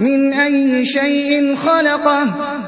مِنْ أَيِّ شَيْءٍ خَلَقَهُ.